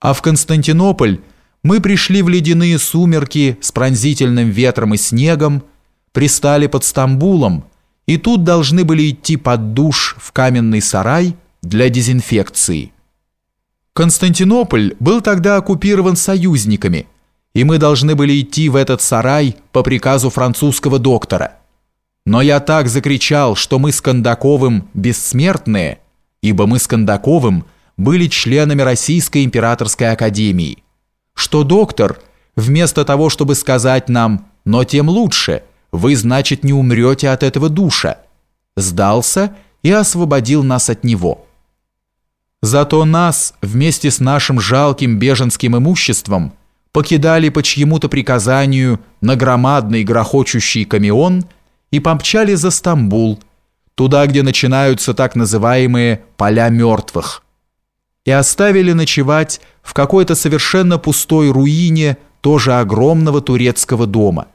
А в Константинополь мы пришли в ледяные сумерки с пронзительным ветром и снегом, пристали под Стамбулом и тут должны были идти под душ в каменный сарай для дезинфекции. Константинополь был тогда оккупирован союзниками, и мы должны были идти в этот сарай по приказу французского доктора. Но я так закричал, что мы с Кондаковым бессмертные, ибо мы с Кондаковым были членами Российской императорской академии, что доктор, вместо того, чтобы сказать нам «но тем лучше», вы, значит, не умрете от этого душа, сдался и освободил нас от него. Зато нас вместе с нашим жалким беженским имуществом покидали по чьему-то приказанию на громадный грохочущий камион и помчали за Стамбул, туда, где начинаются так называемые «поля мертвых», и оставили ночевать в какой-то совершенно пустой руине тоже огромного турецкого дома.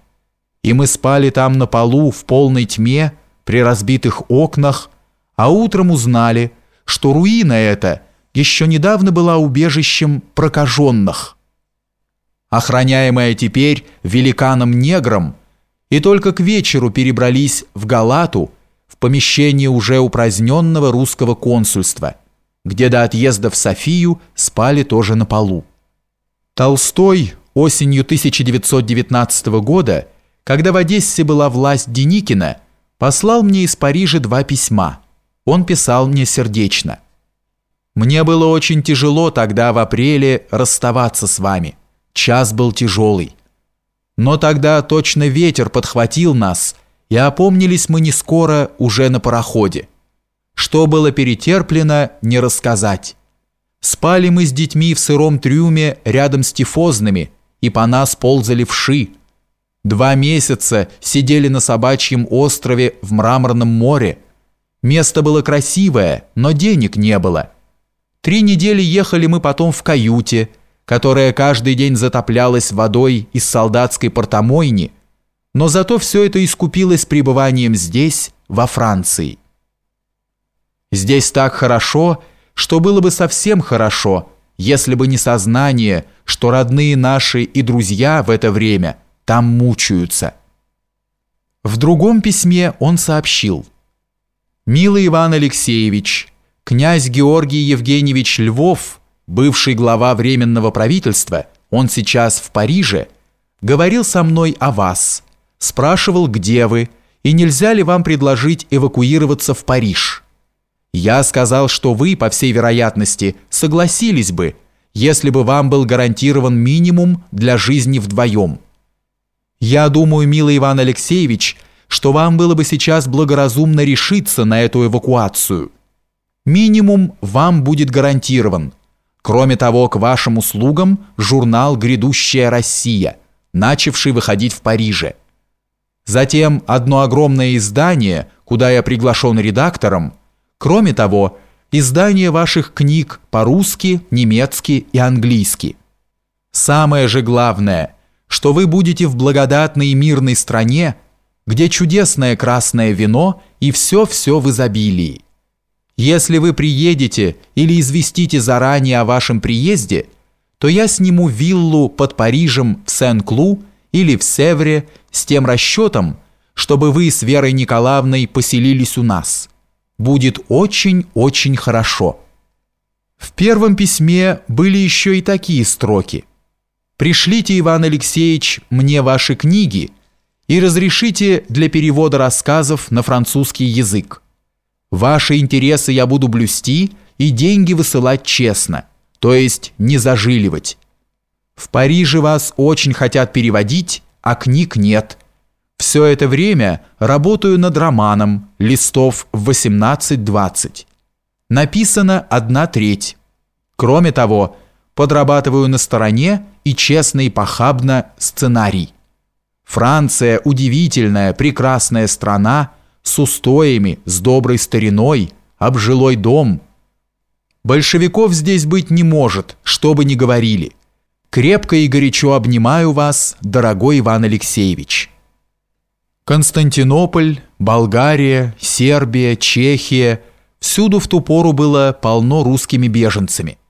И мы спали там на полу в полной тьме, при разбитых окнах, а утром узнали – что руина эта еще недавно была убежищем прокаженных. Охраняемая теперь великаном-негром, и только к вечеру перебрались в Галату, в помещение уже упраздненного русского консульства, где до отъезда в Софию спали тоже на полу. Толстой осенью 1919 года, когда в Одессе была власть Деникина, послал мне из Парижа два письма – он писал мне сердечно. «Мне было очень тяжело тогда в апреле расставаться с вами. Час был тяжелый. Но тогда точно ветер подхватил нас, и опомнились мы не скоро уже на пароходе. Что было перетерплено, не рассказать. Спали мы с детьми в сыром трюме рядом с тифозными, и по нас ползали вши. Два месяца сидели на собачьем острове в Мраморном море, Место было красивое, но денег не было. Три недели ехали мы потом в каюте, которая каждый день затоплялась водой из солдатской портомойни, но зато все это искупилось пребыванием здесь, во Франции. Здесь так хорошо, что было бы совсем хорошо, если бы не сознание, что родные наши и друзья в это время там мучаются. В другом письме он сообщил – Милый Иван Алексеевич, князь Георгий Евгеньевич Львов, бывший глава Временного правительства, он сейчас в Париже, говорил со мной о вас, спрашивал, где вы, и нельзя ли вам предложить эвакуироваться в Париж. Я сказал, что вы, по всей вероятности, согласились бы, если бы вам был гарантирован минимум для жизни вдвоем. Я думаю, милый Иван Алексеевич, что вам было бы сейчас благоразумно решиться на эту эвакуацию. Минимум вам будет гарантирован. Кроме того, к вашим услугам журнал «Грядущая Россия», начавший выходить в Париже. Затем одно огромное издание, куда я приглашен редактором. Кроме того, издание ваших книг по-русски, немецки и английски. Самое же главное, что вы будете в благодатной и мирной стране, где чудесное красное вино и все-все в изобилии. Если вы приедете или известите заранее о вашем приезде, то я сниму виллу под Парижем в Сен-Клу или в Севре с тем расчетом, чтобы вы с Верой Николаевной поселились у нас. Будет очень-очень хорошо». В первом письме были еще и такие строки. «Пришлите, Иван Алексеевич, мне ваши книги, и разрешите для перевода рассказов на французский язык. Ваши интересы я буду блюсти и деньги высылать честно, то есть не зажиливать. В Париже вас очень хотят переводить, а книг нет. Все это время работаю над романом, листов 18-20. Написано одна треть. Кроме того, подрабатываю на стороне и честно и похабно сценарий. Франция – удивительная, прекрасная страна с устоями, с доброй стариной, обжилой дом. Большевиков здесь быть не может, что бы ни говорили. Крепко и горячо обнимаю вас, дорогой Иван Алексеевич. Константинополь, Болгария, Сербия, Чехия – всюду в ту пору было полно русскими беженцами –